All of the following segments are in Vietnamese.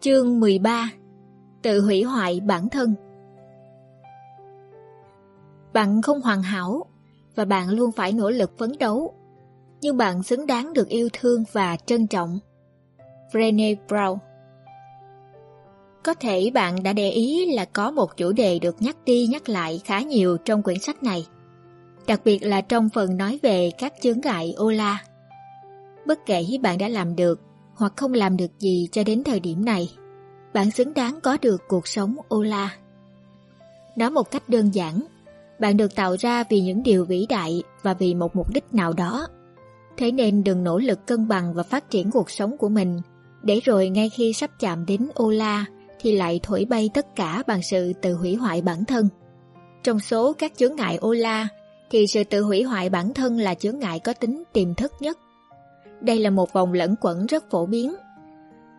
Chương 13 Tự hủy hoại bản thân. Bạn không hoàn hảo và bạn luôn phải nỗ lực phấn đấu, nhưng bạn xứng đáng được yêu thương và trân trọng. Brené Brown. Có thể bạn đã để ý là có một chủ đề được nhắc đi nhắc lại khá nhiều trong quyển sách này, đặc biệt là trong phần nói về các chướng ngại Ola. Bất kể bạn đã làm được hoặc không làm được gì cho đến thời điểm này, bạn xứng đáng có được cuộc sống Ola. Nói một cách đơn giản, bạn được tạo ra vì những điều vĩ đại và vì một mục đích nào đó. Thế nên đừng nỗ lực cân bằng và phát triển cuộc sống của mình, để rồi ngay khi sắp chạm đến Ola thì lại thổi bay tất cả bằng sự tự hủy hoại bản thân. Trong số các chướng ngại Ola thì sự tự hủy hoại bản thân là chướng ngại có tính tiềm thức nhất. Đây là một vòng lẫn quẩn rất phổ biến.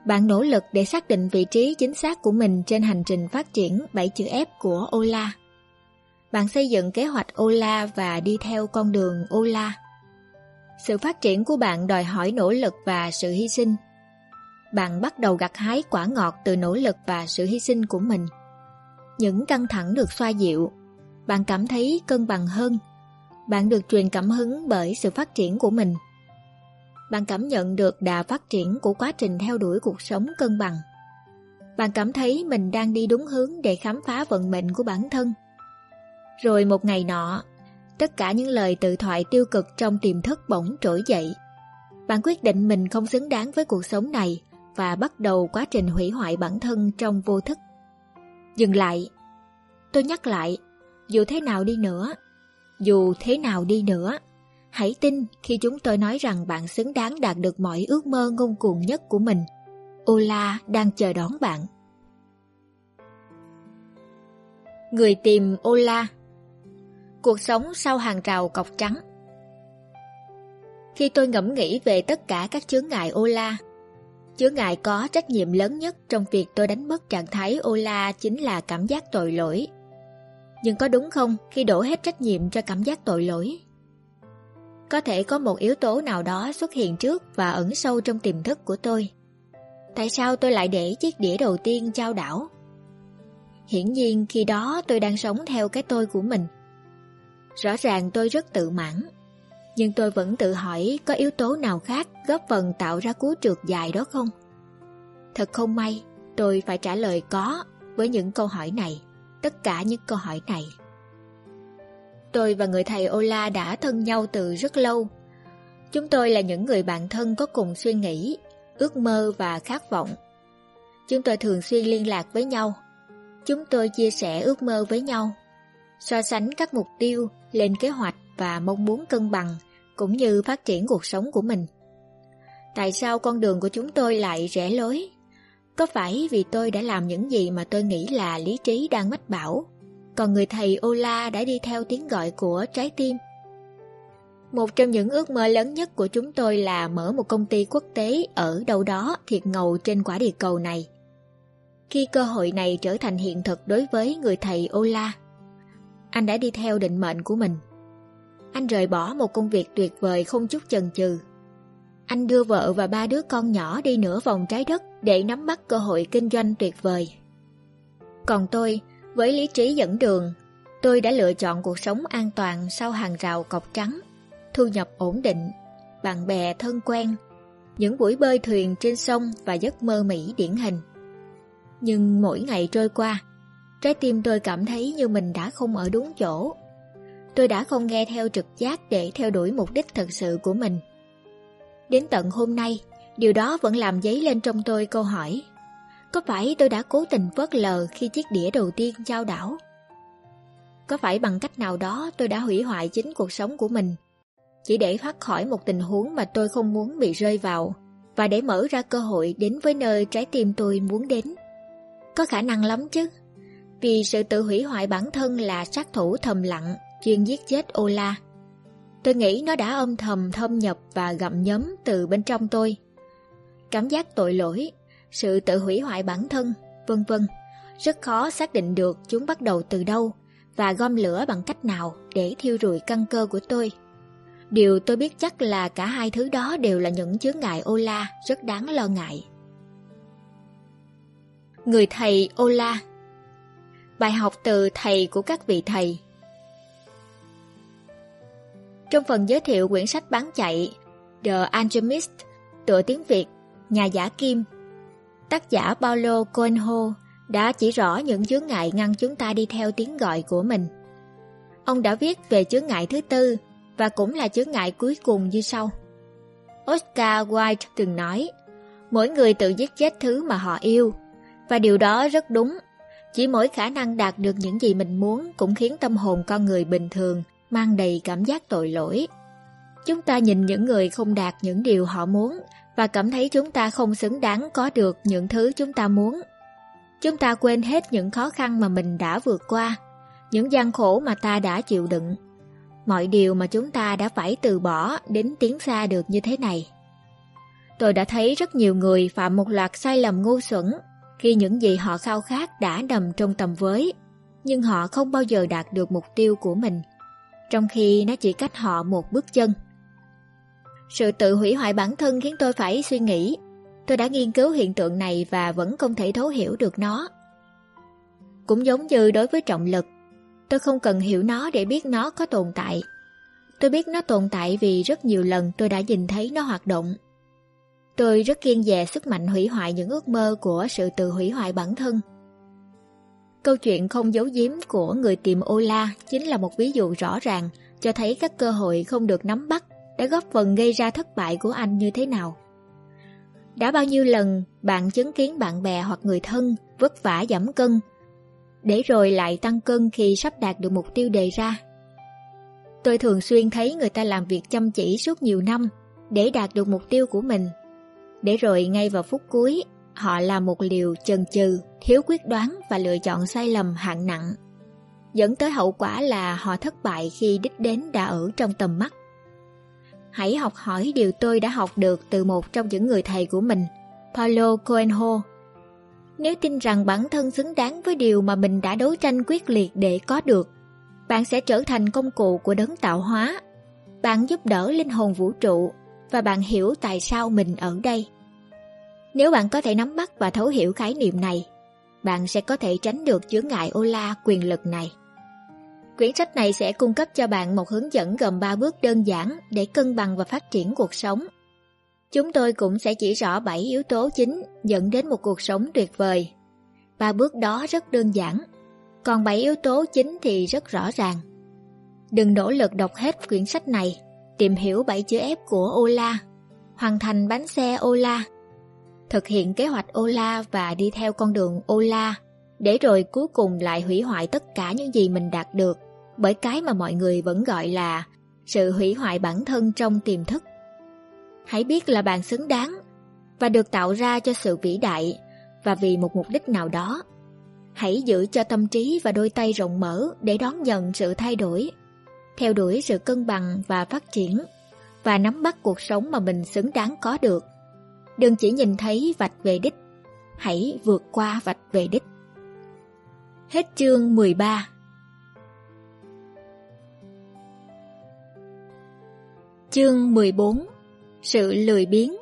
Bạn nỗ lực để xác định vị trí chính xác của mình trên hành trình phát triển 7 chữ F của Ola. Bạn xây dựng kế hoạch Ola và đi theo con đường Ola. Sự phát triển của bạn đòi hỏi nỗ lực và sự hy sinh. Bạn bắt đầu gặt hái quả ngọt từ nỗ lực và sự hy sinh của mình. Những căng thẳng được xoa dịu, bạn cảm thấy cân bằng hơn. Bạn được truyền cảm hứng bởi sự phát triển của mình bạn cảm nhận được đà phát triển của quá trình theo đuổi cuộc sống cân bằng. Bạn cảm thấy mình đang đi đúng hướng để khám phá vận mệnh của bản thân. Rồi một ngày nọ, tất cả những lời tự thoại tiêu cực trong tiềm thức bỗng trỗi dậy. Bạn quyết định mình không xứng đáng với cuộc sống này và bắt đầu quá trình hủy hoại bản thân trong vô thức. Dừng lại. Tôi nhắc lại, dù thế nào đi nữa, dù thế nào đi nữa, Hãy tin khi chúng tôi nói rằng bạn xứng đáng đạt được mọi ước mơ ngông cuồng nhất của mình. Ola đang chờ đón bạn. Người tìm Ola Cuộc sống sau hàng rào cọc trắng Khi tôi ngẫm nghĩ về tất cả các chướng ngại Ola, chướng ngại có trách nhiệm lớn nhất trong việc tôi đánh mất trạng thái Ola chính là cảm giác tội lỗi. Nhưng có đúng không khi đổ hết trách nhiệm cho cảm giác tội lỗi? Có thể có một yếu tố nào đó xuất hiện trước và ẩn sâu trong tiềm thức của tôi. Tại sao tôi lại để chiếc đĩa đầu tiên trao đảo? Hiển nhiên khi đó tôi đang sống theo cái tôi của mình. Rõ ràng tôi rất tự mãn, nhưng tôi vẫn tự hỏi có yếu tố nào khác góp phần tạo ra cú trượt dài đó không? Thật không may, tôi phải trả lời có với những câu hỏi này, tất cả những câu hỏi này. Tôi và người thầy Ola đã thân nhau từ rất lâu. Chúng tôi là những người bạn thân có cùng suy nghĩ, ước mơ và khát vọng. Chúng tôi thường xuyên liên lạc với nhau. Chúng tôi chia sẻ ước mơ với nhau, so sánh các mục tiêu, lên kế hoạch và mong muốn cân bằng, cũng như phát triển cuộc sống của mình. Tại sao con đường của chúng tôi lại rẽ lối? Có phải vì tôi đã làm những gì mà tôi nghĩ là lý trí đang mách bảo còn người thầy Ola đã đi theo tiếng gọi của trái tim. Một trong những ước mơ lớn nhất của chúng tôi là mở một công ty quốc tế ở đâu đó thiệt ngầu trên quả địa cầu này. Khi cơ hội này trở thành hiện thực đối với người thầy Ola, anh đã đi theo định mệnh của mình. Anh rời bỏ một công việc tuyệt vời không chút chần chừ. Anh đưa vợ và ba đứa con nhỏ đi nửa vòng trái đất để nắm bắt cơ hội kinh doanh tuyệt vời. Còn tôi, với lý trí dẫn đường, tôi đã lựa chọn cuộc sống an toàn sau hàng rào cọc trắng, thu nhập ổn định, bạn bè thân quen, những buổi bơi thuyền trên sông và giấc mơ Mỹ điển hình. Nhưng mỗi ngày trôi qua, trái tim tôi cảm thấy như mình đã không ở đúng chỗ. Tôi đã không nghe theo trực giác để theo đuổi mục đích thật sự của mình. Đến tận hôm nay, điều đó vẫn làm dấy lên trong tôi câu hỏi có phải tôi đã cố tình vớt lờ khi chiếc đĩa đầu tiên trao đảo? Có phải bằng cách nào đó tôi đã hủy hoại chính cuộc sống của mình chỉ để thoát khỏi một tình huống mà tôi không muốn bị rơi vào và để mở ra cơ hội đến với nơi trái tim tôi muốn đến? Có khả năng lắm chứ vì sự tự hủy hoại bản thân là sát thủ thầm lặng, chuyên giết chết Ola. Tôi nghĩ nó đã âm thầm thâm nhập và gặm nhấm từ bên trong tôi. Cảm giác tội lỗi sự tự hủy hoại bản thân, vân vân. Rất khó xác định được chúng bắt đầu từ đâu và gom lửa bằng cách nào để thiêu rụi căn cơ của tôi. Điều tôi biết chắc là cả hai thứ đó đều là những chướng ngại Ola rất đáng lo ngại. Người thầy Ola Bài học từ thầy của các vị thầy Trong phần giới thiệu quyển sách bán chạy The Alchemist, tựa tiếng Việt, Nhà giả kim, tác giả Paulo Coelho đã chỉ rõ những chướng ngại ngăn chúng ta đi theo tiếng gọi của mình. Ông đã viết về chướng ngại thứ tư và cũng là chướng ngại cuối cùng như sau. Oscar Wilde từng nói, mỗi người tự giết chết thứ mà họ yêu, và điều đó rất đúng. Chỉ mỗi khả năng đạt được những gì mình muốn cũng khiến tâm hồn con người bình thường mang đầy cảm giác tội lỗi. Chúng ta nhìn những người không đạt những điều họ muốn và cảm thấy chúng ta không xứng đáng có được những thứ chúng ta muốn. Chúng ta quên hết những khó khăn mà mình đã vượt qua, những gian khổ mà ta đã chịu đựng, mọi điều mà chúng ta đã phải từ bỏ đến tiến xa được như thế này. Tôi đã thấy rất nhiều người phạm một loạt sai lầm ngu xuẩn khi những gì họ khao khát đã nằm trong tầm với, nhưng họ không bao giờ đạt được mục tiêu của mình, trong khi nó chỉ cách họ một bước chân. Sự tự hủy hoại bản thân khiến tôi phải suy nghĩ. Tôi đã nghiên cứu hiện tượng này và vẫn không thể thấu hiểu được nó. Cũng giống như đối với trọng lực, tôi không cần hiểu nó để biết nó có tồn tại. Tôi biết nó tồn tại vì rất nhiều lần tôi đã nhìn thấy nó hoạt động. Tôi rất kiên dè sức mạnh hủy hoại những ước mơ của sự tự hủy hoại bản thân. Câu chuyện không giấu giếm của người tìm Ola chính là một ví dụ rõ ràng cho thấy các cơ hội không được nắm bắt đã góp phần gây ra thất bại của anh như thế nào. Đã bao nhiêu lần bạn chứng kiến bạn bè hoặc người thân vất vả giảm cân, để rồi lại tăng cân khi sắp đạt được mục tiêu đề ra. Tôi thường xuyên thấy người ta làm việc chăm chỉ suốt nhiều năm để đạt được mục tiêu của mình. Để rồi ngay vào phút cuối, họ làm một liều chần chừ, thiếu quyết đoán và lựa chọn sai lầm hạng nặng. Dẫn tới hậu quả là họ thất bại khi đích đến đã ở trong tầm mắt. Hãy học hỏi điều tôi đã học được từ một trong những người thầy của mình, Paulo Coelho. Nếu tin rằng bản thân xứng đáng với điều mà mình đã đấu tranh quyết liệt để có được, bạn sẽ trở thành công cụ của đấng tạo hóa. Bạn giúp đỡ linh hồn vũ trụ và bạn hiểu tại sao mình ở đây. Nếu bạn có thể nắm bắt và thấu hiểu khái niệm này, bạn sẽ có thể tránh được chướng ngại ô la quyền lực này. Quyển sách này sẽ cung cấp cho bạn một hướng dẫn gồm 3 bước đơn giản để cân bằng và phát triển cuộc sống. Chúng tôi cũng sẽ chỉ rõ 7 yếu tố chính dẫn đến một cuộc sống tuyệt vời. Ba bước đó rất đơn giản, còn 7 yếu tố chính thì rất rõ ràng. Đừng nỗ lực đọc hết quyển sách này, tìm hiểu 7 chữ F của Ola, hoàn thành bánh xe Ola, thực hiện kế hoạch Ola và đi theo con đường Ola, để rồi cuối cùng lại hủy hoại tất cả những gì mình đạt được bởi cái mà mọi người vẫn gọi là sự hủy hoại bản thân trong tiềm thức. Hãy biết là bạn xứng đáng và được tạo ra cho sự vĩ đại và vì một mục đích nào đó. Hãy giữ cho tâm trí và đôi tay rộng mở để đón nhận sự thay đổi, theo đuổi sự cân bằng và phát triển và nắm bắt cuộc sống mà mình xứng đáng có được. Đừng chỉ nhìn thấy vạch về đích, hãy vượt qua vạch về đích. Hết chương 13 Chương 14 Sự lười biếng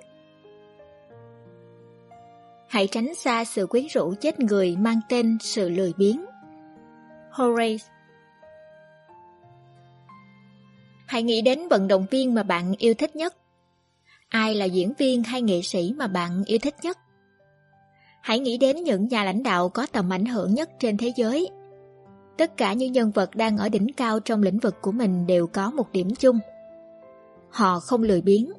Hãy tránh xa sự quyến rũ chết người mang tên sự lười biếng. Horace Hãy nghĩ đến vận động viên mà bạn yêu thích nhất. Ai là diễn viên hay nghệ sĩ mà bạn yêu thích nhất? Hãy nghĩ đến những nhà lãnh đạo có tầm ảnh hưởng nhất trên thế giới. Tất cả những nhân vật đang ở đỉnh cao trong lĩnh vực của mình đều có một điểm chung – Họ không lười biếng.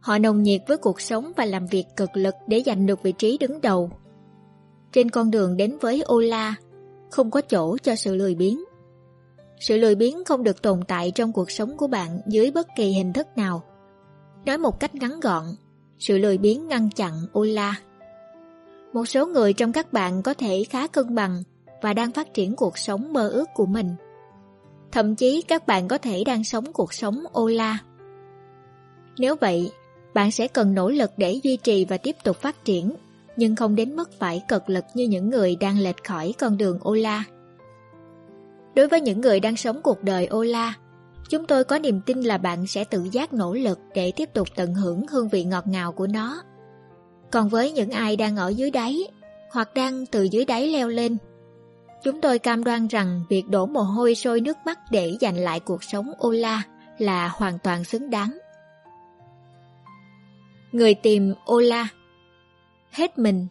Họ nồng nhiệt với cuộc sống và làm việc cực lực để giành được vị trí đứng đầu. Trên con đường đến với Ola, không có chỗ cho sự lười biếng. Sự lười biếng không được tồn tại trong cuộc sống của bạn dưới bất kỳ hình thức nào. Nói một cách ngắn gọn, sự lười biếng ngăn chặn Ola. Một số người trong các bạn có thể khá cân bằng và đang phát triển cuộc sống mơ ước của mình. Thậm chí các bạn có thể đang sống cuộc sống ô la. Nếu vậy, bạn sẽ cần nỗ lực để duy trì và tiếp tục phát triển, nhưng không đến mức phải cực lực như những người đang lệch khỏi con đường ô la. Đối với những người đang sống cuộc đời ô la, chúng tôi có niềm tin là bạn sẽ tự giác nỗ lực để tiếp tục tận hưởng hương vị ngọt ngào của nó. Còn với những ai đang ở dưới đáy, hoặc đang từ dưới đáy leo lên. Chúng tôi cam đoan rằng việc đổ mồ hôi sôi nước mắt để giành lại cuộc sống Ola là hoàn toàn xứng đáng. Người tìm Ola Hết mình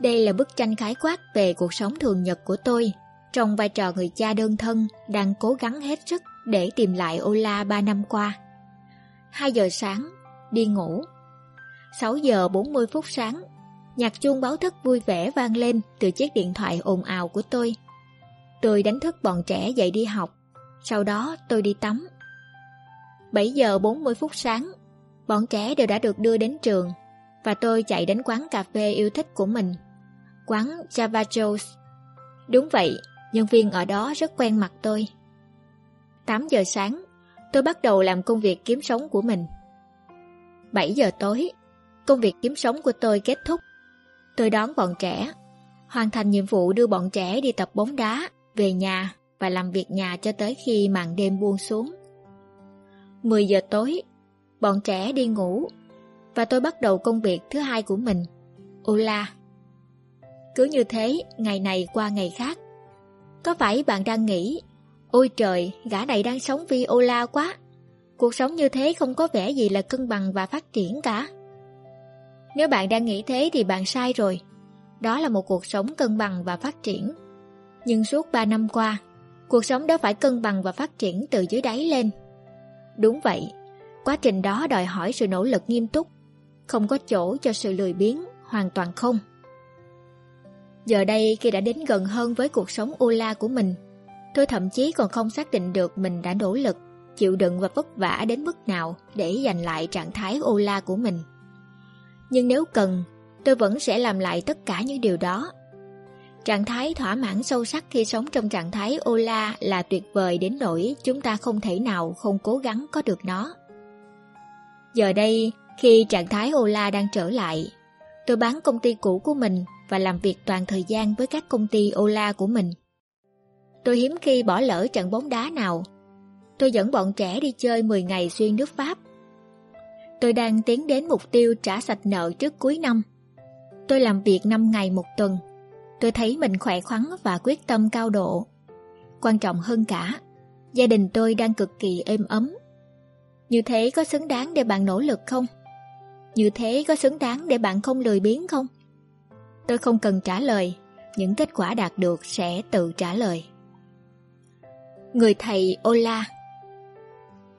Đây là bức tranh khái quát về cuộc sống thường nhật của tôi trong vai trò người cha đơn thân đang cố gắng hết sức để tìm lại Ola 3 năm qua. 2 giờ sáng, đi ngủ. 6 giờ 40 phút sáng, nhạc chuông báo thức vui vẻ vang lên từ chiếc điện thoại ồn ào của tôi. Tôi đánh thức bọn trẻ dậy đi học, sau đó tôi đi tắm. 7 giờ 40 phút sáng, bọn trẻ đều đã được đưa đến trường và tôi chạy đến quán cà phê yêu thích của mình, quán Java Joe's. Đúng vậy, nhân viên ở đó rất quen mặt tôi. 8 giờ sáng, tôi bắt đầu làm công việc kiếm sống của mình. 7 giờ tối, công việc kiếm sống của tôi kết thúc. Tôi đón bọn trẻ, hoàn thành nhiệm vụ đưa bọn trẻ đi tập bóng đá, về nhà và làm việc nhà cho tới khi màn đêm buông xuống. 10 giờ tối, bọn trẻ đi ngủ và tôi bắt đầu công việc thứ hai của mình, Ola. Cứ như thế, ngày này qua ngày khác. Có phải bạn đang nghĩ, ôi trời, gã này đang sống vì Ola quá. Cuộc sống như thế không có vẻ gì là cân bằng và phát triển cả. Nếu bạn đang nghĩ thế thì bạn sai rồi. Đó là một cuộc sống cân bằng và phát triển. Nhưng suốt 3 năm qua, cuộc sống đó phải cân bằng và phát triển từ dưới đáy lên. Đúng vậy, quá trình đó đòi hỏi sự nỗ lực nghiêm túc, không có chỗ cho sự lười biếng, hoàn toàn không. Giờ đây khi đã đến gần hơn với cuộc sống Ola của mình, tôi thậm chí còn không xác định được mình đã nỗ lực, chịu đựng và vất vả đến mức nào để giành lại trạng thái Ola của mình. Nhưng nếu cần, tôi vẫn sẽ làm lại tất cả những điều đó. Trạng thái thỏa mãn sâu sắc khi sống trong trạng thái Ola là tuyệt vời đến nỗi chúng ta không thể nào không cố gắng có được nó. Giờ đây, khi trạng thái Ola đang trở lại, tôi bán công ty cũ của mình và làm việc toàn thời gian với các công ty Ola của mình. Tôi hiếm khi bỏ lỡ trận bóng đá nào. Tôi dẫn bọn trẻ đi chơi 10 ngày xuyên nước Pháp. Tôi đang tiến đến mục tiêu trả sạch nợ trước cuối năm. Tôi làm việc 5 ngày một tuần. Tôi thấy mình khỏe khoắn và quyết tâm cao độ. Quan trọng hơn cả, gia đình tôi đang cực kỳ êm ấm. Như thế có xứng đáng để bạn nỗ lực không? Như thế có xứng đáng để bạn không lười biếng không? Tôi không cần trả lời, những kết quả đạt được sẽ tự trả lời. Người thầy Ola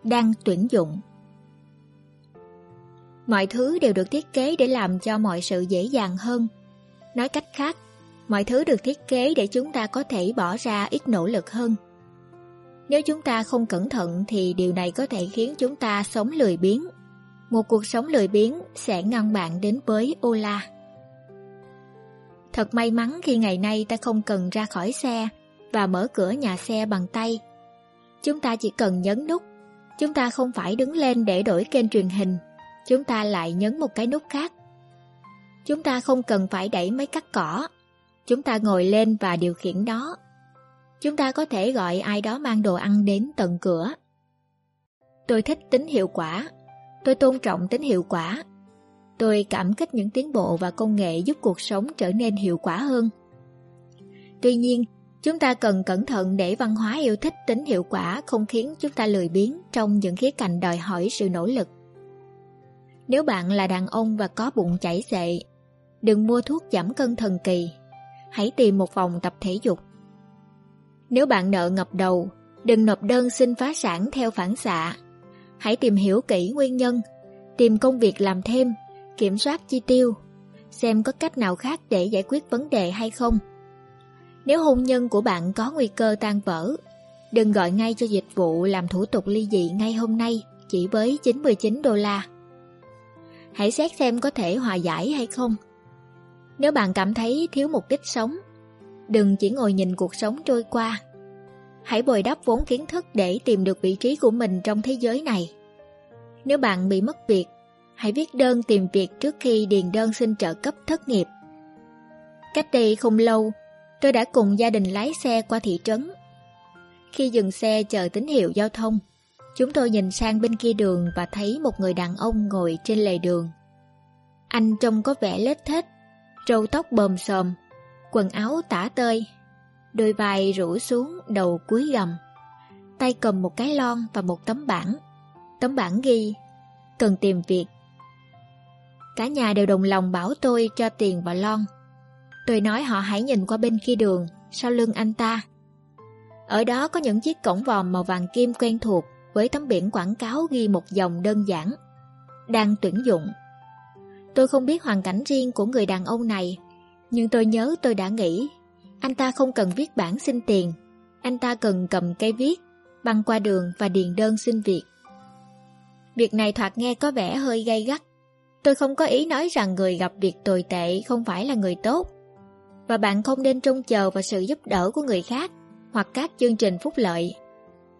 đang tuyển dụng Mọi thứ đều được thiết kế để làm cho mọi sự dễ dàng hơn. Nói cách khác, mọi thứ được thiết kế để chúng ta có thể bỏ ra ít nỗ lực hơn. Nếu chúng ta không cẩn thận thì điều này có thể khiến chúng ta sống lười biếng. Một cuộc sống lười biếng sẽ ngăn bạn đến với Ola. Thật may mắn khi ngày nay ta không cần ra khỏi xe và mở cửa nhà xe bằng tay. Chúng ta chỉ cần nhấn nút. Chúng ta không phải đứng lên để đổi kênh truyền hình. Chúng ta lại nhấn một cái nút khác. Chúng ta không cần phải đẩy máy cắt cỏ. Chúng ta ngồi lên và điều khiển nó. Chúng ta có thể gọi ai đó mang đồ ăn đến tận cửa. Tôi thích tính hiệu quả. Tôi tôn trọng tính hiệu quả Tôi cảm kích những tiến bộ và công nghệ giúp cuộc sống trở nên hiệu quả hơn. Tuy nhiên, chúng ta cần cẩn thận để văn hóa yêu thích tính hiệu quả không khiến chúng ta lười biếng trong những khía cạnh đòi hỏi sự nỗ lực. Nếu bạn là đàn ông và có bụng chảy xệ, đừng mua thuốc giảm cân thần kỳ. Hãy tìm một phòng tập thể dục. Nếu bạn nợ ngập đầu, đừng nộp đơn xin phá sản theo phản xạ. Hãy tìm hiểu kỹ nguyên nhân, tìm công việc làm thêm kiểm soát chi tiêu, xem có cách nào khác để giải quyết vấn đề hay không. Nếu hôn nhân của bạn có nguy cơ tan vỡ, đừng gọi ngay cho dịch vụ làm thủ tục ly dị ngay hôm nay chỉ với 99 đô la. Hãy xét xem có thể hòa giải hay không. Nếu bạn cảm thấy thiếu mục đích sống, đừng chỉ ngồi nhìn cuộc sống trôi qua. Hãy bồi đắp vốn kiến thức để tìm được vị trí của mình trong thế giới này. Nếu bạn bị mất việc, hãy viết đơn tìm việc trước khi điền đơn xin trợ cấp thất nghiệp. Cách đây không lâu, tôi đã cùng gia đình lái xe qua thị trấn. Khi dừng xe chờ tín hiệu giao thông, chúng tôi nhìn sang bên kia đường và thấy một người đàn ông ngồi trên lề đường. Anh trông có vẻ lết thết, râu tóc bờm sòm, quần áo tả tơi, đôi vai rũ xuống đầu cúi gầm, tay cầm một cái lon và một tấm bảng. Tấm bảng ghi, cần tìm việc. Cả nhà đều đồng lòng bảo tôi cho tiền vào lon. Tôi nói họ hãy nhìn qua bên kia đường, sau lưng anh ta. Ở đó có những chiếc cổng vòm màu vàng kim quen thuộc với tấm biển quảng cáo ghi một dòng đơn giản. Đang tuyển dụng. Tôi không biết hoàn cảnh riêng của người đàn ông này, nhưng tôi nhớ tôi đã nghĩ anh ta không cần viết bản xin tiền, anh ta cần cầm cây viết, băng qua đường và điền đơn xin việc. Việc này thoạt nghe có vẻ hơi gay gắt. Tôi không có ý nói rằng người gặp việc tồi tệ không phải là người tốt. Và bạn không nên trông chờ vào sự giúp đỡ của người khác hoặc các chương trình phúc lợi.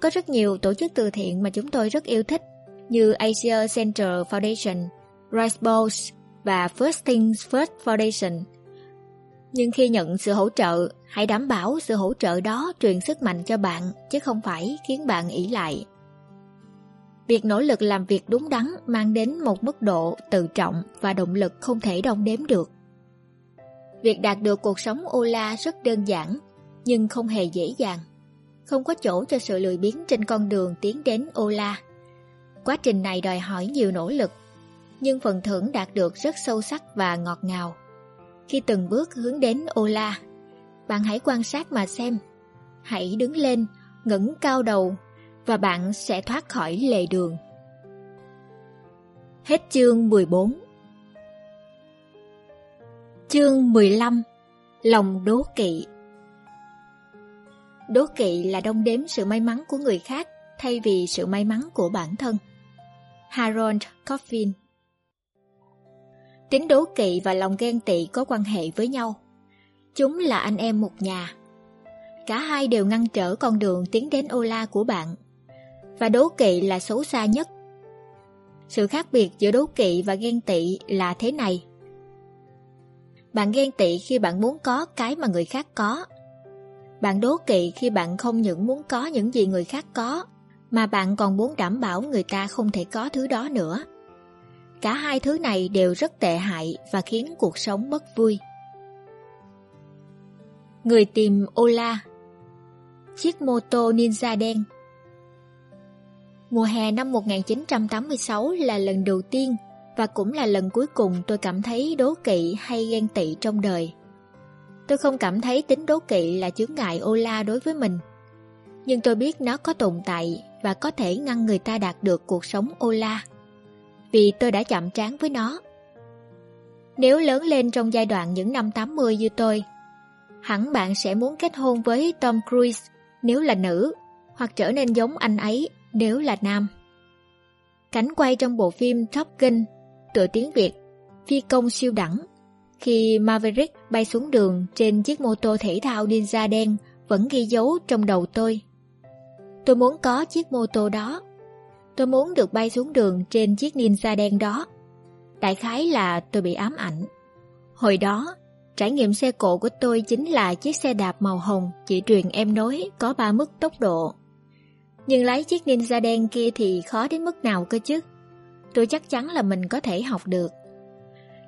Có rất nhiều tổ chức từ thiện mà chúng tôi rất yêu thích như Asia Center Foundation, Rice Bowls và First Things First Foundation. Nhưng khi nhận sự hỗ trợ, hãy đảm bảo sự hỗ trợ đó truyền sức mạnh cho bạn chứ không phải khiến bạn ỷ lại. Việc nỗ lực làm việc đúng đắn mang đến một mức độ tự trọng và động lực không thể đong đếm được. Việc đạt được cuộc sống Ola rất đơn giản, nhưng không hề dễ dàng. Không có chỗ cho sự lười biếng trên con đường tiến đến Ola. Quá trình này đòi hỏi nhiều nỗ lực, nhưng phần thưởng đạt được rất sâu sắc và ngọt ngào. Khi từng bước hướng đến Ola, bạn hãy quan sát mà xem. Hãy đứng lên, ngẩng cao đầu và bạn sẽ thoát khỏi lề đường. Hết chương 14 Chương 15 Lòng đố kỵ Đố kỵ là đông đếm sự may mắn của người khác thay vì sự may mắn của bản thân. Harold Coffin Tính đố kỵ và lòng ghen tị có quan hệ với nhau. Chúng là anh em một nhà. Cả hai đều ngăn trở con đường tiến đến Ola của bạn và đố kỵ là xấu xa nhất. Sự khác biệt giữa đố kỵ và ghen tị là thế này. Bạn ghen tị khi bạn muốn có cái mà người khác có. Bạn đố kỵ khi bạn không những muốn có những gì người khác có, mà bạn còn muốn đảm bảo người ta không thể có thứ đó nữa. Cả hai thứ này đều rất tệ hại và khiến cuộc sống mất vui. Người tìm Ola Chiếc mô tô ninja đen Mùa hè năm 1986 là lần đầu tiên và cũng là lần cuối cùng tôi cảm thấy đố kỵ hay ghen tị trong đời. Tôi không cảm thấy tính đố kỵ là chướng ngại ô la đối với mình. Nhưng tôi biết nó có tồn tại và có thể ngăn người ta đạt được cuộc sống ô la. Vì tôi đã chạm trán với nó. Nếu lớn lên trong giai đoạn những năm 80 như tôi, hẳn bạn sẽ muốn kết hôn với Tom Cruise nếu là nữ, hoặc trở nên giống anh ấy nếu là nam. Cảnh quay trong bộ phim Top Gun, tựa tiếng Việt, phi công siêu đẳng. Khi Maverick bay xuống đường trên chiếc mô tô thể thao ninja đen vẫn ghi dấu trong đầu tôi. Tôi muốn có chiếc mô tô đó. Tôi muốn được bay xuống đường trên chiếc ninja đen đó. Đại khái là tôi bị ám ảnh. Hồi đó, trải nghiệm xe cộ của tôi chính là chiếc xe đạp màu hồng chỉ truyền em nói có ba mức tốc độ nhưng lái chiếc ninja đen kia thì khó đến mức nào cơ chứ. Tôi chắc chắn là mình có thể học được.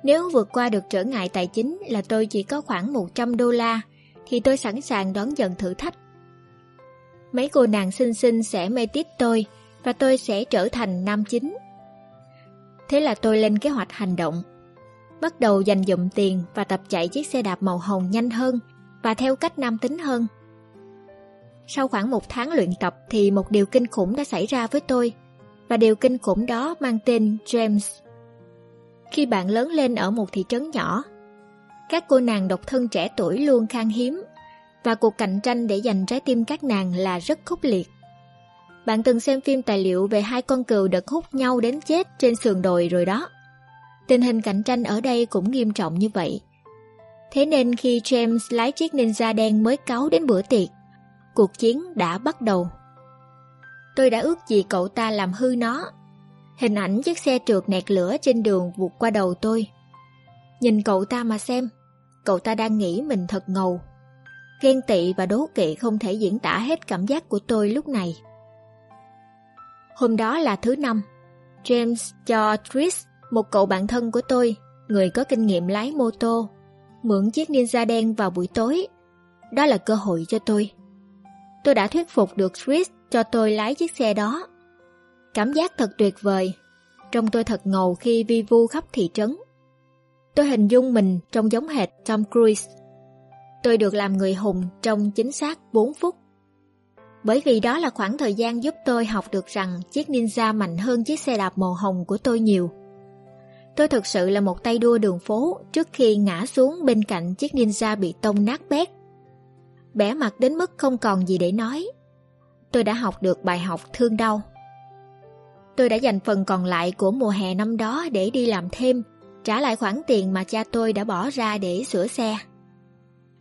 Nếu vượt qua được trở ngại tài chính là tôi chỉ có khoảng 100 đô la, thì tôi sẵn sàng đón nhận thử thách. Mấy cô nàng xinh xinh sẽ mê tít tôi, và tôi sẽ trở thành nam chính. Thế là tôi lên kế hoạch hành động. Bắt đầu dành dụm tiền và tập chạy chiếc xe đạp màu hồng nhanh hơn và theo cách nam tính hơn. Sau khoảng một tháng luyện tập thì một điều kinh khủng đã xảy ra với tôi, và điều kinh khủng đó mang tên James. Khi bạn lớn lên ở một thị trấn nhỏ, các cô nàng độc thân trẻ tuổi luôn khan hiếm, và cuộc cạnh tranh để giành trái tim các nàng là rất khốc liệt. Bạn từng xem phim tài liệu về hai con cừu đợt hút nhau đến chết trên sườn đồi rồi đó. Tình hình cạnh tranh ở đây cũng nghiêm trọng như vậy. Thế nên khi James lái chiếc ninja đen mới cáu đến bữa tiệc, cuộc chiến đã bắt đầu. Tôi đã ước gì cậu ta làm hư nó. Hình ảnh chiếc xe trượt nẹt lửa trên đường vụt qua đầu tôi. Nhìn cậu ta mà xem, cậu ta đang nghĩ mình thật ngầu. Ghen tị và đố kỵ không thể diễn tả hết cảm giác của tôi lúc này. Hôm đó là thứ năm, James cho Tris, một cậu bạn thân của tôi, người có kinh nghiệm lái mô tô, mượn chiếc ninja đen vào buổi tối. Đó là cơ hội cho tôi. Tôi đã thuyết phục được Chris cho tôi lái chiếc xe đó. Cảm giác thật tuyệt vời. Trông tôi thật ngầu khi vi vu khắp thị trấn. Tôi hình dung mình trông giống hệt Tom Cruise. Tôi được làm người hùng trong chính xác 4 phút. Bởi vì đó là khoảng thời gian giúp tôi học được rằng chiếc ninja mạnh hơn chiếc xe đạp màu hồng của tôi nhiều. Tôi thực sự là một tay đua đường phố trước khi ngã xuống bên cạnh chiếc ninja bị tông nát bét. Bẻ mặt đến mức không còn gì để nói. Tôi đã học được bài học thương đau. Tôi đã dành phần còn lại của mùa hè năm đó để đi làm thêm, trả lại khoản tiền mà cha tôi đã bỏ ra để sửa xe.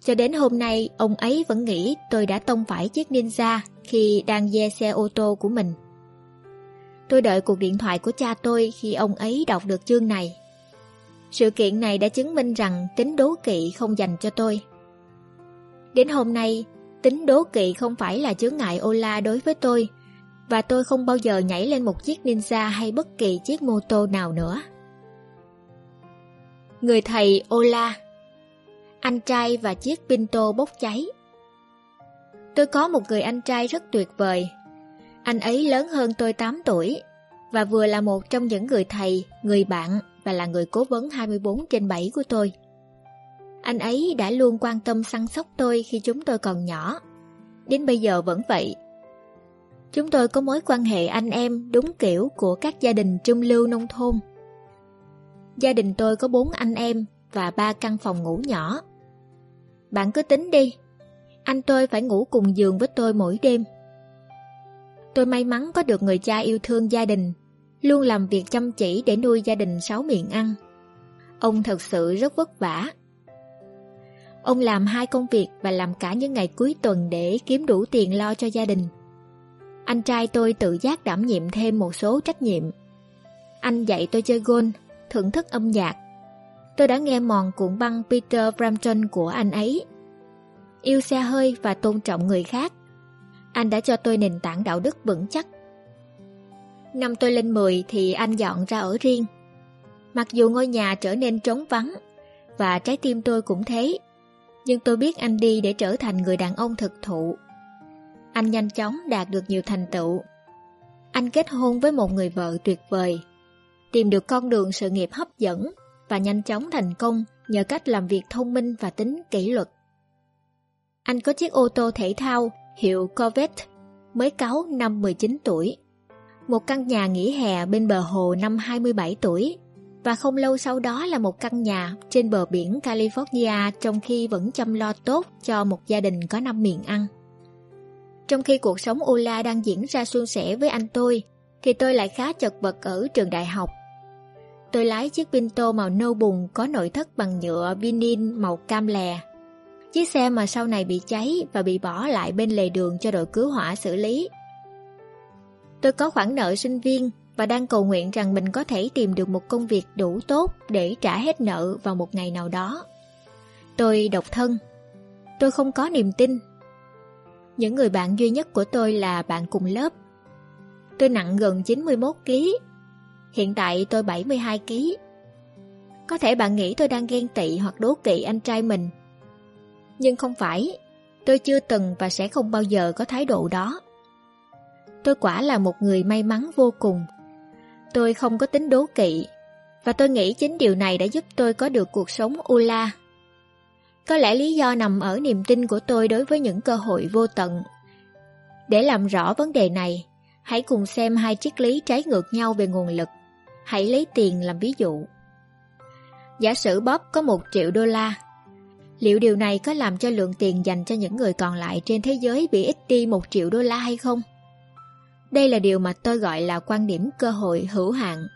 Cho đến hôm nay, ông ấy vẫn nghĩ tôi đã tông phải chiếc ninja khi đang dê xe ô tô của mình. Tôi đợi cuộc điện thoại của cha tôi khi ông ấy đọc được chương này. Sự kiện này đã chứng minh rằng tính đố kỵ không dành cho tôi. Đến hôm nay, tính đố kỵ không phải là chướng ngại Ola đối với tôi, và tôi không bao giờ nhảy lên một chiếc ninja hay bất kỳ chiếc mô tô nào nữa. Người thầy Ola Anh trai và chiếc Pinto bốc cháy Tôi có một người anh trai rất tuyệt vời. Anh ấy lớn hơn tôi 8 tuổi và vừa là một trong những người thầy, người bạn và là người cố vấn 24 trên 7 của tôi. Anh ấy đã luôn quan tâm săn sóc tôi khi chúng tôi còn nhỏ. Đến bây giờ vẫn vậy. Chúng tôi có mối quan hệ anh em đúng kiểu của các gia đình trung lưu nông thôn. Gia đình tôi có bốn anh em và ba căn phòng ngủ nhỏ. Bạn cứ tính đi, anh tôi phải ngủ cùng giường với tôi mỗi đêm. Tôi may mắn có được người cha yêu thương gia đình, luôn làm việc chăm chỉ để nuôi gia đình sáu miệng ăn. Ông thật sự rất vất vả. Ông làm hai công việc và làm cả những ngày cuối tuần để kiếm đủ tiền lo cho gia đình. Anh trai tôi tự giác đảm nhiệm thêm một số trách nhiệm. Anh dạy tôi chơi golf, thưởng thức âm nhạc. Tôi đã nghe mòn cuộn băng Peter Frampton của anh ấy yêu xe hơi và tôn trọng người khác. Anh đã cho tôi nền tảng đạo đức vững chắc. Năm tôi lên 10 thì anh dọn ra ở riêng. Mặc dù ngôi nhà trở nên trống vắng và trái tim tôi cũng thế, nhưng tôi biết anh đi để trở thành người đàn ông thực thụ. Anh nhanh chóng đạt được nhiều thành tựu. Anh kết hôn với một người vợ tuyệt vời, tìm được con đường sự nghiệp hấp dẫn và nhanh chóng thành công nhờ cách làm việc thông minh và tính kỷ luật. Anh có chiếc ô tô thể thao hiệu Corvette mới cáo năm 19 tuổi. Một căn nhà nghỉ hè bên bờ hồ năm 27 tuổi và không lâu sau đó là một căn nhà trên bờ biển California trong khi vẫn chăm lo tốt cho một gia đình có năm miệng ăn. Trong khi cuộc sống ula đang diễn ra suôn sẻ với anh tôi, thì tôi lại khá chật vật ở trường đại học. Tôi lái chiếc Pinto màu nâu bùn có nội thất bằng nhựa vinin màu cam lè Chiếc xe mà sau này bị cháy và bị bỏ lại bên lề đường cho đội cứu hỏa xử lý. Tôi có khoản nợ sinh viên và đang cầu nguyện rằng mình có thể tìm được một công việc đủ tốt để trả hết nợ vào một ngày nào đó. Tôi độc thân. Tôi không có niềm tin. Những người bạn duy nhất của tôi là bạn cùng lớp. Tôi nặng gần 91kg. Hiện tại tôi 72kg. Có thể bạn nghĩ tôi đang ghen tị hoặc đố kỵ anh trai mình nhưng không phải, tôi chưa từng và sẽ không bao giờ có thái độ đó. Tôi quả là một người may mắn vô cùng. Tôi không có tính đố kỵ, và tôi nghĩ chính điều này đã giúp tôi có được cuộc sống Ula. Có lẽ lý do nằm ở niềm tin của tôi đối với những cơ hội vô tận. Để làm rõ vấn đề này, hãy cùng xem hai triết lý trái ngược nhau về nguồn lực. Hãy lấy tiền làm ví dụ. Giả sử Bob có một triệu đô la Liệu điều này có làm cho lượng tiền dành cho những người còn lại trên thế giới bị ít đi một triệu đô la hay không? Đây là điều mà tôi gọi là quan điểm cơ hội hữu hạn.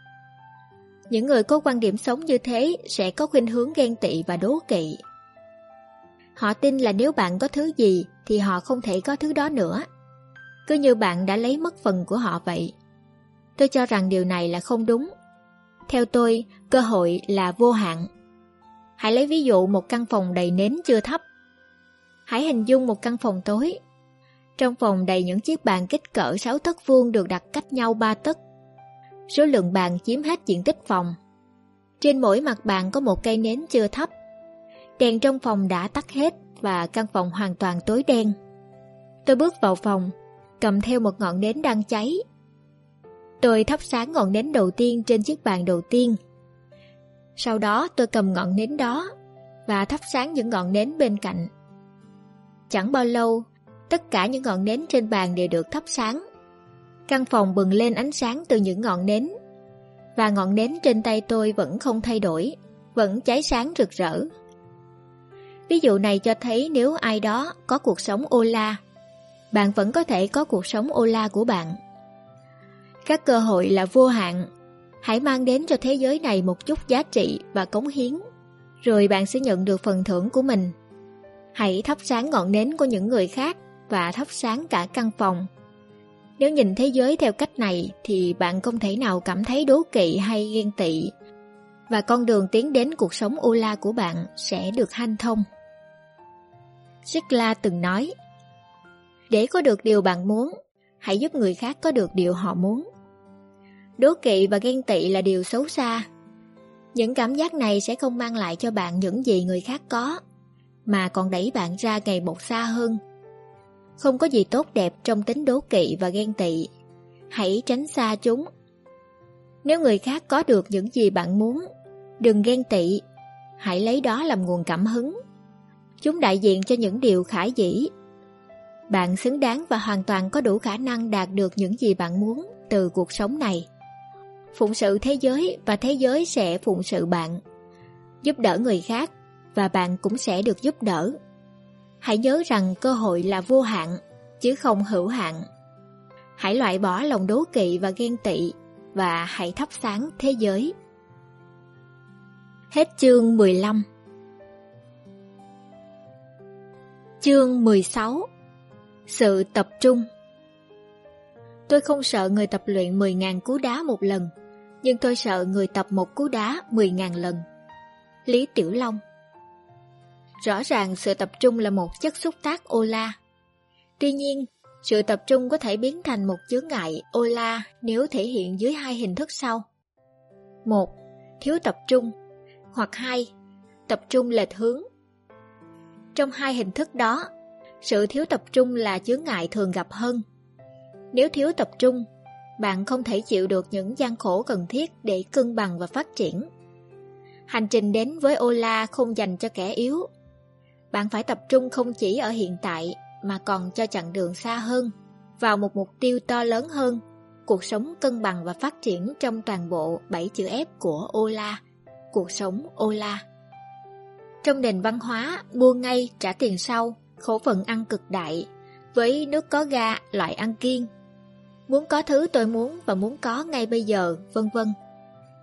Những người có quan điểm sống như thế sẽ có khuynh hướng ghen tị và đố kỵ. Họ tin là nếu bạn có thứ gì thì họ không thể có thứ đó nữa. Cứ như bạn đã lấy mất phần của họ vậy. Tôi cho rằng điều này là không đúng. Theo tôi, cơ hội là vô hạn. Hãy lấy ví dụ một căn phòng đầy nến chưa thấp. Hãy hình dung một căn phòng tối. Trong phòng đầy những chiếc bàn kích cỡ 6 tấc vuông được đặt cách nhau 3 tấc. Số lượng bàn chiếm hết diện tích phòng. Trên mỗi mặt bàn có một cây nến chưa thấp. Đèn trong phòng đã tắt hết và căn phòng hoàn toàn tối đen. Tôi bước vào phòng, cầm theo một ngọn nến đang cháy. Tôi thắp sáng ngọn nến đầu tiên trên chiếc bàn đầu tiên. Sau đó tôi cầm ngọn nến đó và thắp sáng những ngọn nến bên cạnh. Chẳng bao lâu, tất cả những ngọn nến trên bàn đều được thắp sáng. Căn phòng bừng lên ánh sáng từ những ngọn nến và ngọn nến trên tay tôi vẫn không thay đổi, vẫn cháy sáng rực rỡ. Ví dụ này cho thấy nếu ai đó có cuộc sống ô la, bạn vẫn có thể có cuộc sống ô la của bạn. Các cơ hội là vô hạn, hãy mang đến cho thế giới này một chút giá trị và cống hiến, rồi bạn sẽ nhận được phần thưởng của mình. Hãy thắp sáng ngọn nến của những người khác và thắp sáng cả căn phòng. Nếu nhìn thế giới theo cách này thì bạn không thể nào cảm thấy đố kỵ hay ghen tị và con đường tiến đến cuộc sống ô la của bạn sẽ được hanh thông. Sikla từng nói Để có được điều bạn muốn, hãy giúp người khác có được điều họ muốn. Đố kỵ và ghen tị là điều xấu xa. Những cảm giác này sẽ không mang lại cho bạn những gì người khác có, mà còn đẩy bạn ra ngày một xa hơn. Không có gì tốt đẹp trong tính đố kỵ và ghen tị. Hãy tránh xa chúng. Nếu người khác có được những gì bạn muốn, đừng ghen tị. Hãy lấy đó làm nguồn cảm hứng. Chúng đại diện cho những điều khả dĩ. Bạn xứng đáng và hoàn toàn có đủ khả năng đạt được những gì bạn muốn từ cuộc sống này. Phụng sự thế giới và thế giới sẽ phụng sự bạn. Giúp đỡ người khác và bạn cũng sẽ được giúp đỡ. Hãy nhớ rằng cơ hội là vô hạn, chứ không hữu hạn. Hãy loại bỏ lòng đố kỵ và ghen tị và hãy thắp sáng thế giới. Hết chương 15 Chương 16 Sự tập trung Tôi không sợ người tập luyện 10.000 cú đá một lần, nhưng tôi sợ người tập một cú đá 10.000 lần. Lý Tiểu Long Rõ ràng sự tập trung là một chất xúc tác ô la. Tuy nhiên, sự tập trung có thể biến thành một chướng ngại ô la nếu thể hiện dưới hai hình thức sau. một Thiếu tập trung hoặc hai Tập trung lệch hướng trong hai hình thức đó, sự thiếu tập trung là chướng ngại thường gặp hơn. Nếu thiếu tập trung, bạn không thể chịu được những gian khổ cần thiết để cân bằng và phát triển. Hành trình đến với Ola không dành cho kẻ yếu. Bạn phải tập trung không chỉ ở hiện tại mà còn cho chặng đường xa hơn, vào một mục tiêu to lớn hơn, cuộc sống cân bằng và phát triển trong toàn bộ 7 chữ F của Ola, cuộc sống Ola. Trong nền văn hóa, mua ngay trả tiền sau, khổ phần ăn cực đại, với nước có ga loại ăn kiêng. Muốn có thứ tôi muốn và muốn có ngay bây giờ, vân vân.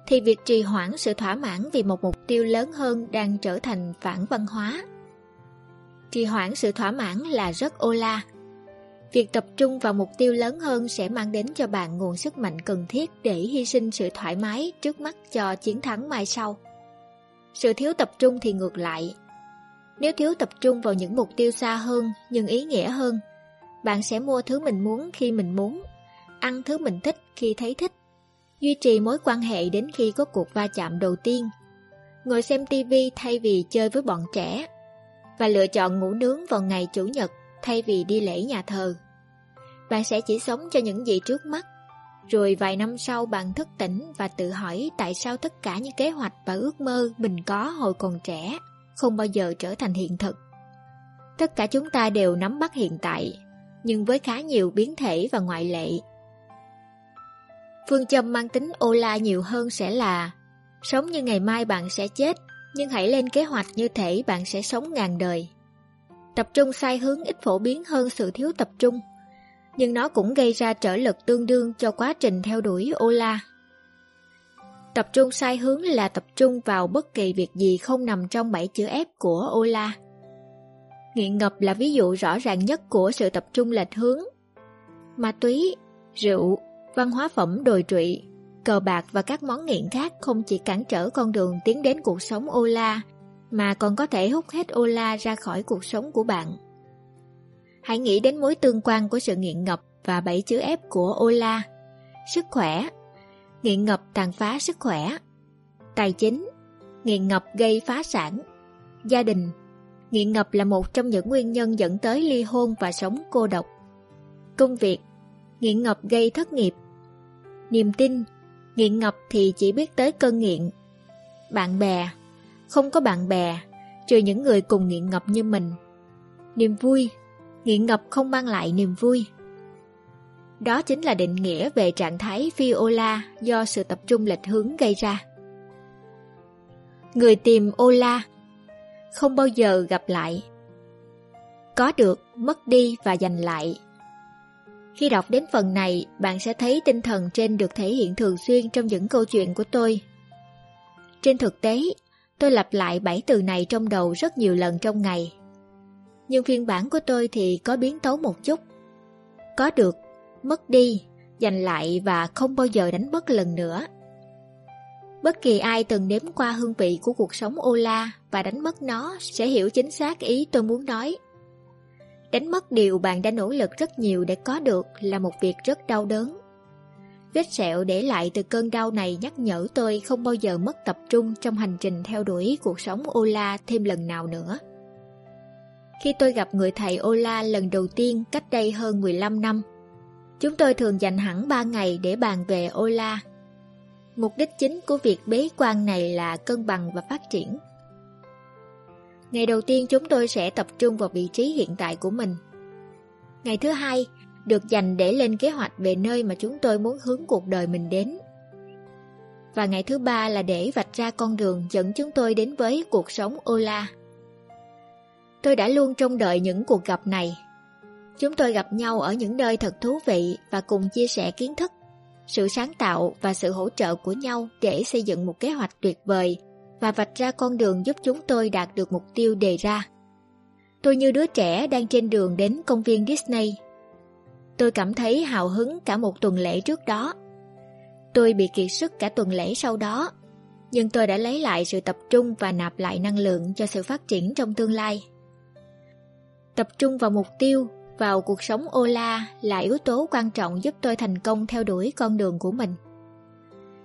Thì việc trì hoãn sự thỏa mãn vì một mục tiêu lớn hơn đang trở thành phản văn hóa. Trì hoãn sự thỏa mãn là rất ô la. Việc tập trung vào mục tiêu lớn hơn sẽ mang đến cho bạn nguồn sức mạnh cần thiết để hy sinh sự thoải mái trước mắt cho chiến thắng mai sau. Sự thiếu tập trung thì ngược lại. Nếu thiếu tập trung vào những mục tiêu xa hơn nhưng ý nghĩa hơn, bạn sẽ mua thứ mình muốn khi mình muốn, ăn thứ mình thích khi thấy thích, duy trì mối quan hệ đến khi có cuộc va chạm đầu tiên, ngồi xem tivi thay vì chơi với bọn trẻ, và lựa chọn ngủ nướng vào ngày Chủ nhật thay vì đi lễ nhà thờ. Bạn sẽ chỉ sống cho những gì trước mắt, rồi vài năm sau bạn thức tỉnh và tự hỏi tại sao tất cả những kế hoạch và ước mơ mình có hồi còn trẻ không bao giờ trở thành hiện thực. Tất cả chúng ta đều nắm bắt hiện tại, nhưng với khá nhiều biến thể và ngoại lệ. Phương châm mang tính ô la nhiều hơn sẽ là Sống như ngày mai bạn sẽ chết, nhưng hãy lên kế hoạch như thể bạn sẽ sống ngàn đời. Tập trung sai hướng ít phổ biến hơn sự thiếu tập trung, nhưng nó cũng gây ra trở lực tương đương cho quá trình theo đuổi Ola. Tập trung sai hướng là tập trung vào bất kỳ việc gì không nằm trong bảy chữ F của Ola. Nghiện ngập là ví dụ rõ ràng nhất của sự tập trung lệch hướng. Ma túy, rượu, văn hóa phẩm đồi trụy, cờ bạc và các món nghiện khác không chỉ cản trở con đường tiến đến cuộc sống Ola, mà còn có thể hút hết Ola ra khỏi cuộc sống của bạn. Hãy nghĩ đến mối tương quan của sự nghiện ngập và bảy chữ F của Ola. Sức khỏe, nghiện ngập tàn phá sức khỏe. Tài chính, nghiện ngập gây phá sản. gia đình. Nghiện ngập là một trong những nguyên nhân dẫn tới ly hôn và sống cô độc. Công việc, nghiện ngập gây thất nghiệp. Niềm tin, nghiện ngập thì chỉ biết tới cơn nghiện. Bạn bè, không có bạn bè, trừ những người cùng nghiện ngập như mình. Niềm vui, nghiện ngập không mang lại niềm vui. Đó chính là định nghĩa về trạng thái Viola do sự tập trung lệch hướng gây ra. Người tìm Ola Không bao giờ gặp lại Có được, mất đi và giành lại Khi đọc đến phần này, bạn sẽ thấy tinh thần trên được thể hiện thường xuyên trong những câu chuyện của tôi. Trên thực tế, tôi lặp lại bảy từ này trong đầu rất nhiều lần trong ngày. Nhưng phiên bản của tôi thì có biến tấu một chút. Có được, mất đi, giành lại và không bao giờ đánh mất lần nữa. Bất kỳ ai từng nếm qua hương vị của cuộc sống ô la và đánh mất nó sẽ hiểu chính xác ý tôi muốn nói. Đánh mất điều bạn đã nỗ lực rất nhiều để có được là một việc rất đau đớn. Vết sẹo để lại từ cơn đau này nhắc nhở tôi không bao giờ mất tập trung trong hành trình theo đuổi cuộc sống ô la thêm lần nào nữa. Khi tôi gặp người thầy Ola lần đầu tiên cách đây hơn 15 năm, chúng tôi thường dành hẳn 3 ngày để bàn về Ola Mục đích chính của việc bế quan này là cân bằng và phát triển. Ngày đầu tiên chúng tôi sẽ tập trung vào vị trí hiện tại của mình. Ngày thứ hai được dành để lên kế hoạch về nơi mà chúng tôi muốn hướng cuộc đời mình đến. Và ngày thứ ba là để vạch ra con đường dẫn chúng tôi đến với cuộc sống Ola. Tôi đã luôn trông đợi những cuộc gặp này. Chúng tôi gặp nhau ở những nơi thật thú vị và cùng chia sẻ kiến thức sự sáng tạo và sự hỗ trợ của nhau để xây dựng một kế hoạch tuyệt vời và vạch ra con đường giúp chúng tôi đạt được mục tiêu đề ra. Tôi như đứa trẻ đang trên đường đến công viên Disney. Tôi cảm thấy hào hứng cả một tuần lễ trước đó. Tôi bị kiệt sức cả tuần lễ sau đó, nhưng tôi đã lấy lại sự tập trung và nạp lại năng lượng cho sự phát triển trong tương lai. Tập trung vào mục tiêu vào cuộc sống Ola là yếu tố quan trọng giúp tôi thành công theo đuổi con đường của mình.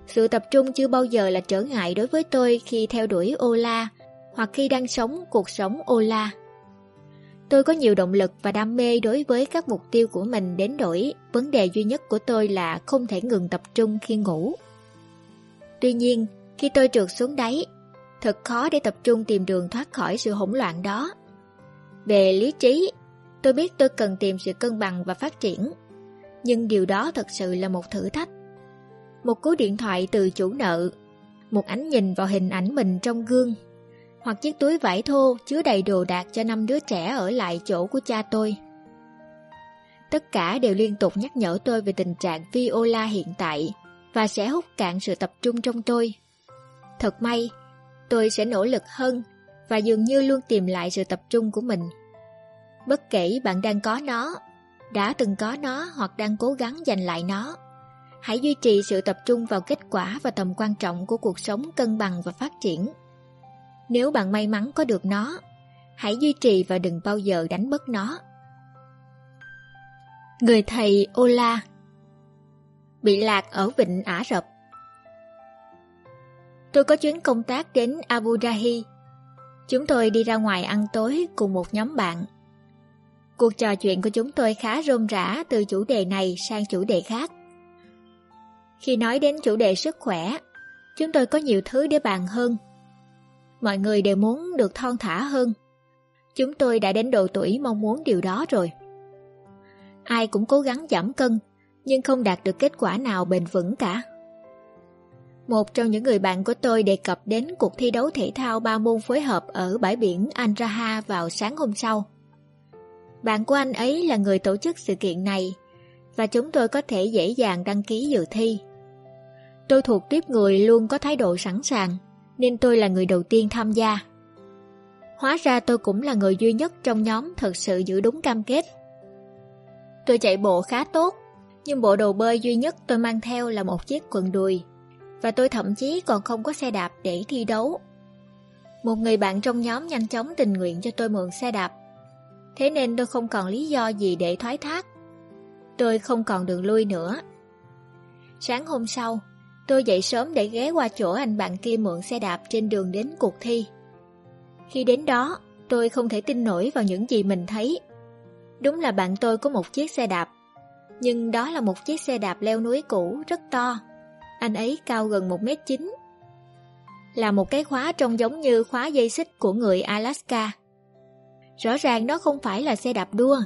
Sự tập trung chưa bao giờ là trở ngại đối với tôi khi theo đuổi Ola hoặc khi đang sống cuộc sống Ola. Tôi có nhiều động lực và đam mê đối với các mục tiêu của mình đến đổi. Vấn đề duy nhất của tôi là không thể ngừng tập trung khi ngủ. Tuy nhiên, khi tôi trượt xuống đáy, thật khó để tập trung tìm đường thoát khỏi sự hỗn loạn đó. Về lý trí, Tôi biết tôi cần tìm sự cân bằng và phát triển, nhưng điều đó thật sự là một thử thách. Một cú điện thoại từ chủ nợ, một ánh nhìn vào hình ảnh mình trong gương, hoặc chiếc túi vải thô chứa đầy đồ đạc cho năm đứa trẻ ở lại chỗ của cha tôi. Tất cả đều liên tục nhắc nhở tôi về tình trạng Viola hiện tại và sẽ hút cạn sự tập trung trong tôi. Thật may, tôi sẽ nỗ lực hơn và dường như luôn tìm lại sự tập trung của mình Bất kể bạn đang có nó, đã từng có nó hoặc đang cố gắng giành lại nó. Hãy duy trì sự tập trung vào kết quả và tầm quan trọng của cuộc sống cân bằng và phát triển. Nếu bạn may mắn có được nó, hãy duy trì và đừng bao giờ đánh mất nó. Người thầy Ola Bị lạc ở vịnh Ả Rập Tôi có chuyến công tác đến Abu Dhabi. Chúng tôi đi ra ngoài ăn tối cùng một nhóm bạn. Cuộc trò chuyện của chúng tôi khá rôm rã từ chủ đề này sang chủ đề khác. Khi nói đến chủ đề sức khỏe, chúng tôi có nhiều thứ để bàn hơn. Mọi người đều muốn được thon thả hơn. Chúng tôi đã đến độ tuổi mong muốn điều đó rồi. Ai cũng cố gắng giảm cân, nhưng không đạt được kết quả nào bền vững cả. Một trong những người bạn của tôi đề cập đến cuộc thi đấu thể thao ba môn phối hợp ở bãi biển Andraha vào sáng hôm sau. Bạn của anh ấy là người tổ chức sự kiện này và chúng tôi có thể dễ dàng đăng ký dự thi. Tôi thuộc tiếp người luôn có thái độ sẵn sàng nên tôi là người đầu tiên tham gia. Hóa ra tôi cũng là người duy nhất trong nhóm thật sự giữ đúng cam kết. Tôi chạy bộ khá tốt, nhưng bộ đồ bơi duy nhất tôi mang theo là một chiếc quần đùi và tôi thậm chí còn không có xe đạp để thi đấu. Một người bạn trong nhóm nhanh chóng tình nguyện cho tôi mượn xe đạp Thế nên tôi không còn lý do gì để thoái thác Tôi không còn đường lui nữa Sáng hôm sau Tôi dậy sớm để ghé qua chỗ anh bạn kia mượn xe đạp trên đường đến cuộc thi Khi đến đó, tôi không thể tin nổi vào những gì mình thấy. Đúng là bạn tôi có một chiếc xe đạp, nhưng đó là một chiếc xe đạp leo núi cũ rất to. Anh ấy cao gần 1m9. Là một cái khóa trông giống như khóa dây xích của người Alaska. Rõ ràng nó không phải là xe đạp đua.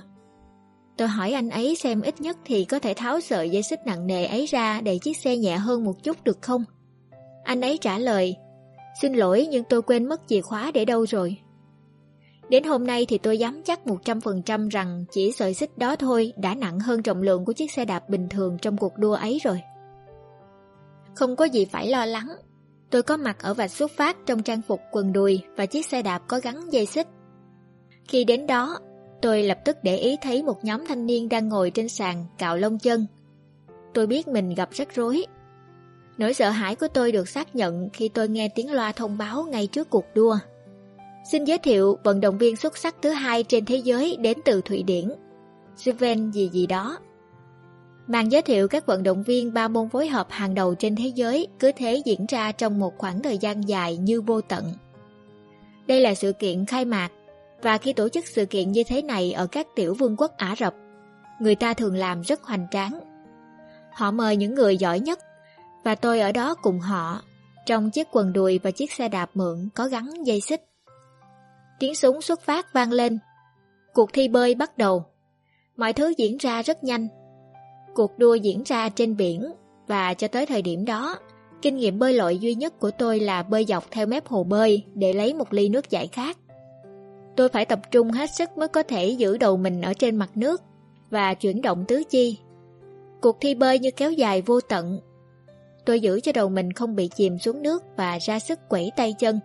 Tôi hỏi anh ấy xem ít nhất thì có thể tháo sợi dây xích nặng nề ấy ra để chiếc xe nhẹ hơn một chút được không? Anh ấy trả lời, xin lỗi nhưng tôi quên mất chìa khóa để đâu rồi. Đến hôm nay thì tôi dám chắc 100% rằng chỉ sợi xích đó thôi đã nặng hơn trọng lượng của chiếc xe đạp bình thường trong cuộc đua ấy rồi. Không có gì phải lo lắng. Tôi có mặt ở vạch xuất phát trong trang phục quần đùi và chiếc xe đạp có gắn dây xích. Khi đến đó, tôi lập tức để ý thấy một nhóm thanh niên đang ngồi trên sàn cạo lông chân. Tôi biết mình gặp rắc rối. Nỗi sợ hãi của tôi được xác nhận khi tôi nghe tiếng loa thông báo ngay trước cuộc đua. Xin giới thiệu vận động viên xuất sắc thứ hai trên thế giới đến từ Thụy Điển, Sven gì gì đó. Màn giới thiệu các vận động viên ba môn phối hợp hàng đầu trên thế giới cứ thế diễn ra trong một khoảng thời gian dài như vô tận. Đây là sự kiện khai mạc, và khi tổ chức sự kiện như thế này ở các tiểu vương quốc Ả Rập, người ta thường làm rất hoành tráng. Họ mời những người giỏi nhất, và tôi ở đó cùng họ, trong chiếc quần đùi và chiếc xe đạp mượn có gắn dây xích. Tiếng súng xuất phát vang lên. Cuộc thi bơi bắt đầu. Mọi thứ diễn ra rất nhanh. Cuộc đua diễn ra trên biển và cho tới thời điểm đó, kinh nghiệm bơi lội duy nhất của tôi là bơi dọc theo mép hồ bơi để lấy một ly nước giải khát. Tôi phải tập trung hết sức mới có thể giữ đầu mình ở trên mặt nước và chuyển động tứ chi. Cuộc thi bơi như kéo dài vô tận. Tôi giữ cho đầu mình không bị chìm xuống nước và ra sức quẩy tay chân.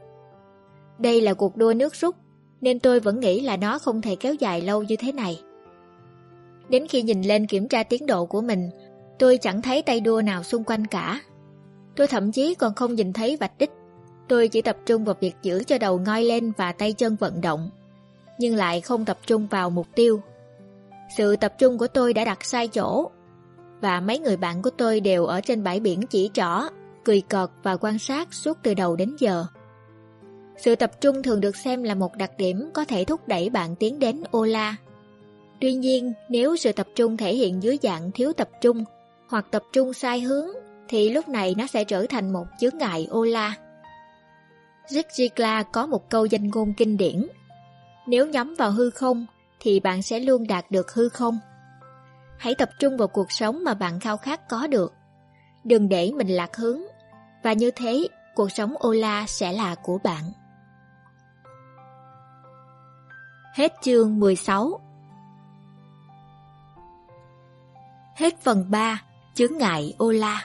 Đây là cuộc đua nước rút nên tôi vẫn nghĩ là nó không thể kéo dài lâu như thế này. Đến khi nhìn lên kiểm tra tiến độ của mình, tôi chẳng thấy tay đua nào xung quanh cả. Tôi thậm chí còn không nhìn thấy vạch đích. Tôi chỉ tập trung vào việc giữ cho đầu ngoi lên và tay chân vận động, nhưng lại không tập trung vào mục tiêu. Sự tập trung của tôi đã đặt sai chỗ, và mấy người bạn của tôi đều ở trên bãi biển chỉ trỏ, cười cợt và quan sát suốt từ đầu đến giờ. Sự tập trung thường được xem là một đặc điểm có thể thúc đẩy bạn tiến đến Ola. Tuy nhiên, nếu sự tập trung thể hiện dưới dạng thiếu tập trung hoặc tập trung sai hướng, thì lúc này nó sẽ trở thành một chướng ngại Ola. Zig có một câu danh ngôn kinh điển. Nếu nhắm vào hư không, thì bạn sẽ luôn đạt được hư không. Hãy tập trung vào cuộc sống mà bạn khao khát có được. Đừng để mình lạc hướng. Và như thế, cuộc sống Ola sẽ là của bạn. Hết chương 16 Hết phần 3 Chướng ngại ô la.